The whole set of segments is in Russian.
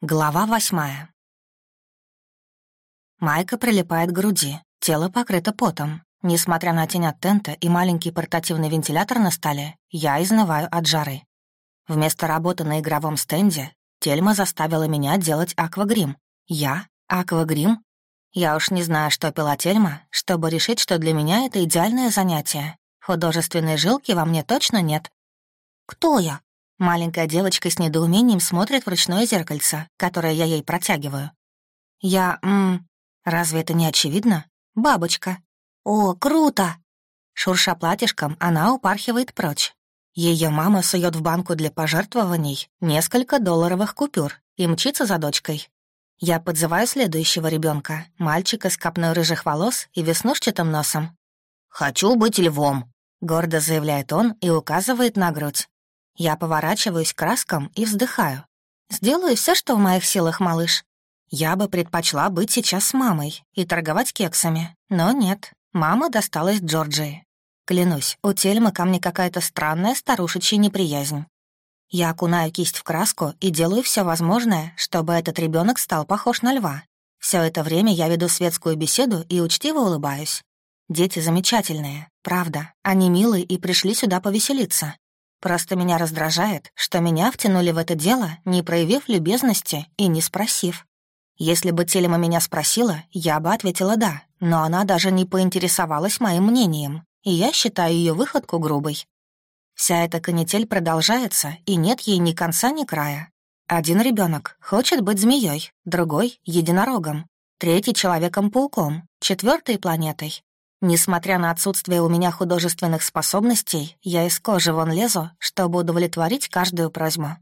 Глава восьмая. Майка прилипает к груди, тело покрыто потом. Несмотря на тень от тента и маленький портативный вентилятор на столе, я изнываю от жары. Вместо работы на игровом стенде Тельма заставила меня делать аквагрим. Я? Аквагрим? Я уж не знаю, что пила Тельма, чтобы решить, что для меня это идеальное занятие. Художественной жилки во мне точно нет. «Кто я?» Маленькая девочка с недоумением смотрит в ручное зеркальце, которое я ей протягиваю. Я, м, разве это не очевидно? Бабочка. О, круто! Шурша платьишком, она упархивает прочь. Ее мама сует в банку для пожертвований несколько долларовых купюр и мчится за дочкой. Я подзываю следующего ребенка, мальчика с копной рыжих волос и веснушчатым носом. «Хочу быть львом», — гордо заявляет он и указывает на грудь. Я поворачиваюсь к краскам и вздыхаю. «Сделаю все, что в моих силах, малыш. Я бы предпочла быть сейчас с мамой и торговать кексами, но нет, мама досталась Джорджии. Клянусь, у Тельмы ко мне какая-то странная старушечья неприязнь. Я окунаю кисть в краску и делаю все возможное, чтобы этот ребенок стал похож на льва. Все это время я веду светскую беседу и учтиво улыбаюсь. Дети замечательные, правда, они милые и пришли сюда повеселиться. Просто меня раздражает, что меня втянули в это дело, не проявив любезности и не спросив. Если бы Телема меня спросила, я бы ответила «да», но она даже не поинтересовалась моим мнением, и я считаю ее выходку грубой. Вся эта канитель продолжается, и нет ей ни конца, ни края. Один ребенок хочет быть змеей, другой — единорогом, третий — человеком-пауком, четвертый — планетой, Несмотря на отсутствие у меня художественных способностей, я из кожи вон лезу, чтобы удовлетворить каждую просьбу.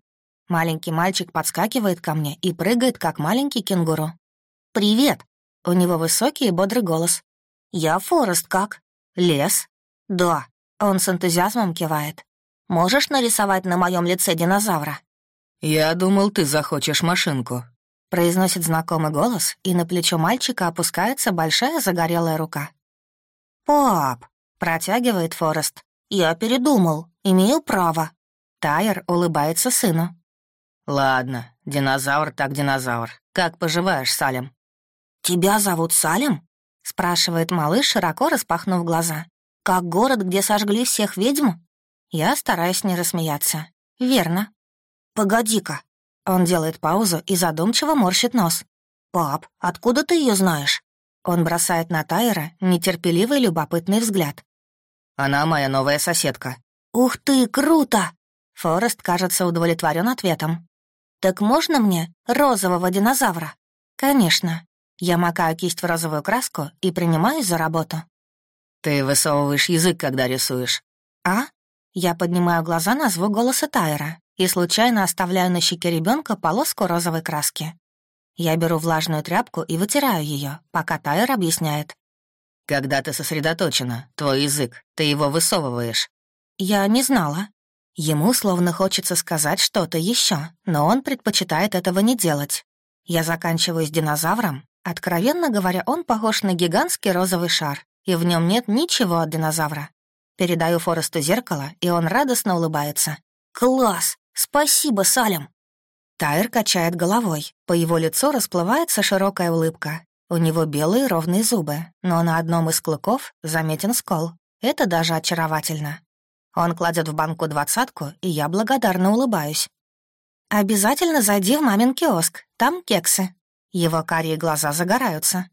Маленький мальчик подскакивает ко мне и прыгает, как маленький кенгуру. «Привет!» У него высокий и бодрый голос. «Я Форест, как?» «Лес?» «Да». Он с энтузиазмом кивает. «Можешь нарисовать на моем лице динозавра?» «Я думал, ты захочешь машинку», — произносит знакомый голос, и на плечо мальчика опускается большая загорелая рука. «Пап», — протягивает Форест, — «я передумал, имею право». Тайер улыбается сыну. «Ладно, динозавр так динозавр. Как поживаешь, Салем?» «Тебя зовут Салем?» — спрашивает малыш, широко распахнув глаза. «Как город, где сожгли всех ведьм?» Я стараюсь не рассмеяться. «Верно». «Погоди-ка». Он делает паузу и задумчиво морщит нос. «Пап, откуда ты ее знаешь?» Он бросает на Тайра нетерпеливый любопытный взгляд. «Она моя новая соседка». «Ух ты, круто!» Форест кажется удовлетворен ответом. «Так можно мне розового динозавра?» «Конечно». Я макаю кисть в розовую краску и принимаюсь за работу. «Ты высовываешь язык, когда рисуешь». «А?» Я поднимаю глаза на звук голоса Тайра и случайно оставляю на щеке ребенка полоску розовой краски. Я беру влажную тряпку и вытираю ее, пока Тайер объясняет. «Когда ты сосредоточена, твой язык, ты его высовываешь». Я не знала. Ему словно хочется сказать что-то еще, но он предпочитает этого не делать. Я заканчиваю с динозавром. Откровенно говоря, он похож на гигантский розовый шар, и в нем нет ничего от динозавра. Передаю Форесту зеркало, и он радостно улыбается. «Класс! Спасибо, Салем!» Тайр качает головой. По его лицу расплывается широкая улыбка. У него белые ровные зубы, но на одном из клыков заметен скол. Это даже очаровательно. Он кладет в банку двадцатку, и я благодарно улыбаюсь. «Обязательно зайди в мамин киоск, там кексы». Его карие глаза загораются.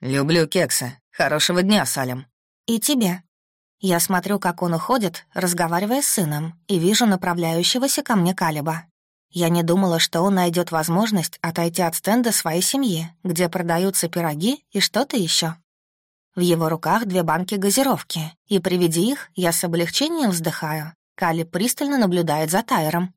«Люблю кексы. Хорошего дня, Салем». «И тебе». Я смотрю, как он уходит, разговаривая с сыном, и вижу направляющегося ко мне Калиба. Я не думала, что он найдет возможность отойти от стенда своей семьи, где продаются пироги и что-то еще. В его руках две банки газировки, и при виде их я с облегчением вздыхаю. Кали пристально наблюдает за Тайером.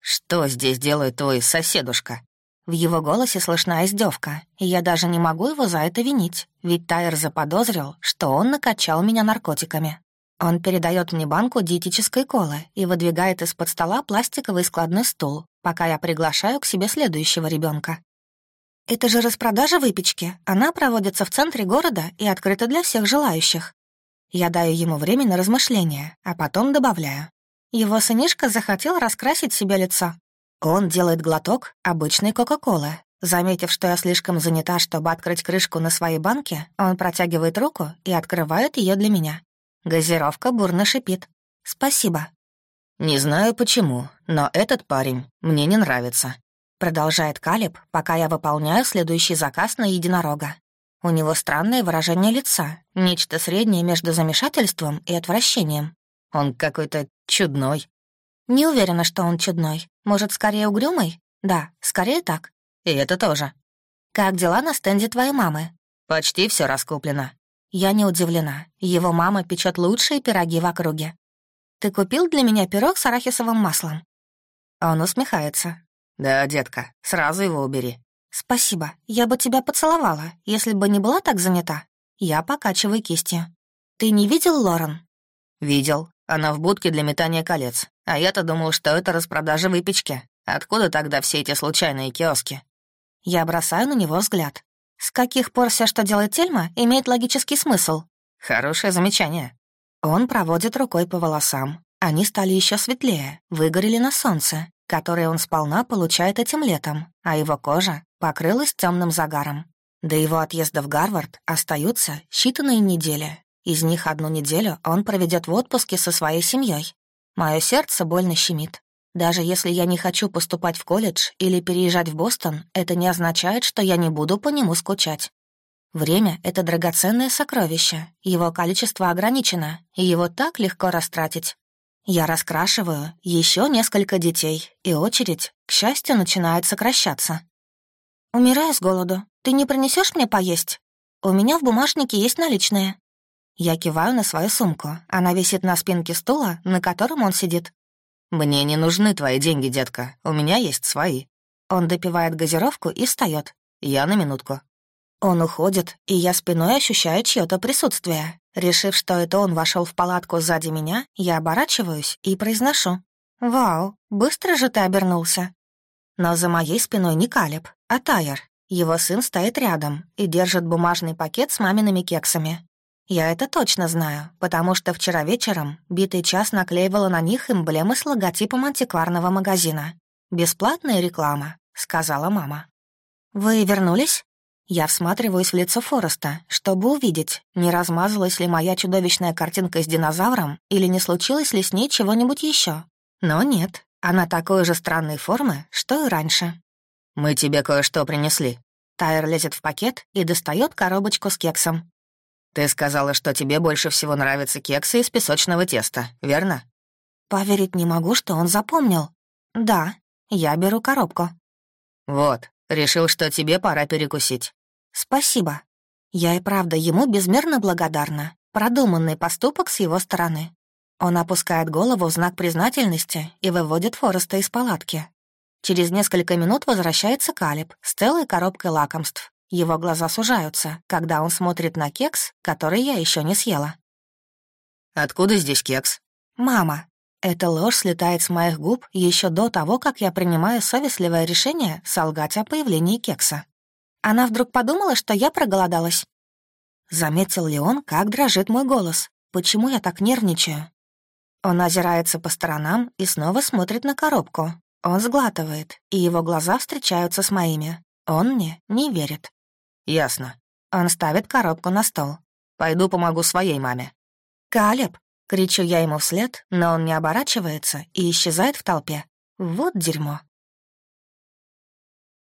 «Что здесь делает твой соседушка?» В его голосе слышна издевка, и я даже не могу его за это винить, ведь Тайер заподозрил, что он накачал меня наркотиками. Он передает мне банку диетической колы и выдвигает из-под стола пластиковый складной стул, пока я приглашаю к себе следующего ребенка. Это же распродажа выпечки. Она проводится в центре города и открыта для всех желающих. Я даю ему время на размышления, а потом добавляю. Его сынишка захотел раскрасить себе лицо. Он делает глоток обычной Кока-Колы. Заметив, что я слишком занята, чтобы открыть крышку на своей банке, он протягивает руку и открывает ее для меня. Газировка бурно шипит. «Спасибо». «Не знаю почему, но этот парень мне не нравится», — продолжает Калиб, пока я выполняю следующий заказ на единорога. У него странное выражение лица, нечто среднее между замешательством и отвращением. Он какой-то чудной. Не уверена, что он чудной. Может, скорее угрюмый? Да, скорее так. И это тоже. Как дела на стенде твоей мамы? Почти все раскуплено. Я не удивлена. Его мама печет лучшие пироги в округе. Ты купил для меня пирог с арахисовым маслом? Он усмехается. Да, детка, сразу его убери. Спасибо. Я бы тебя поцеловала, если бы не была так занята. Я покачиваю кистью. Ты не видел Лорен? Видел. Она в будке для метания колец. А я-то думал, что это распродажа выпечки. Откуда тогда все эти случайные киоски? Я бросаю на него взгляд. С каких пор все, что делает Тельма, имеет логический смысл? Хорошее замечание. Он проводит рукой по волосам. Они стали еще светлее, выгорели на солнце, которое он сполна получает этим летом, а его кожа покрылась темным загаром. До его отъезда в Гарвард остаются считанные недели. Из них одну неделю он проведет в отпуске со своей семьей. Мое сердце больно щемит. Даже если я не хочу поступать в колледж или переезжать в Бостон, это не означает, что я не буду по нему скучать. Время — это драгоценное сокровище, его количество ограничено, и его так легко растратить. Я раскрашиваю еще несколько детей, и очередь, к счастью, начинает сокращаться. «Умираю с голоду. Ты не принесешь мне поесть? У меня в бумажнике есть наличные». Я киваю на свою сумку. Она висит на спинке стула, на котором он сидит. «Мне не нужны твои деньги, детка. У меня есть свои». Он допивает газировку и встает. «Я на минутку». Он уходит, и я спиной ощущаю чье то присутствие. Решив, что это он вошел в палатку сзади меня, я оборачиваюсь и произношу. «Вау, быстро же ты обернулся». Но за моей спиной не Калеб, а Тайер. Его сын стоит рядом и держит бумажный пакет с мамиными кексами. Я это точно знаю, потому что вчера вечером битый час наклеивала на них эмблемы с логотипом антикварного магазина. «Бесплатная реклама», — сказала мама. «Вы вернулись?» Я всматриваюсь в лицо Фореста, чтобы увидеть, не размазалась ли моя чудовищная картинка с динозавром или не случилось ли с ней чего-нибудь еще. Но нет, она такой же странной формы, что и раньше. «Мы тебе кое-что принесли». Тайр лезет в пакет и достает коробочку с кексом. «Ты сказала, что тебе больше всего нравятся кексы из песочного теста, верно?» Поверить не могу, что он запомнил. «Да, я беру коробку». «Вот, решил, что тебе пора перекусить». «Спасибо. Я и правда ему безмерно благодарна. Продуманный поступок с его стороны». Он опускает голову в знак признательности и выводит Фореста из палатки. Через несколько минут возвращается Калиб с целой коробкой лакомств. Его глаза сужаются, когда он смотрит на кекс, который я еще не съела. «Откуда здесь кекс?» «Мама». Эта ложь слетает с моих губ еще до того, как я принимаю совестливое решение солгать о появлении кекса. Она вдруг подумала, что я проголодалась. Заметил ли он, как дрожит мой голос? Почему я так нервничаю? Он озирается по сторонам и снова смотрит на коробку. Он сглатывает, и его глаза встречаются с моими. Он мне не верит. «Ясно». Он ставит коробку на стол. «Пойду помогу своей маме». «Калеб!» — кричу я ему вслед, но он не оборачивается и исчезает в толпе. Вот дерьмо.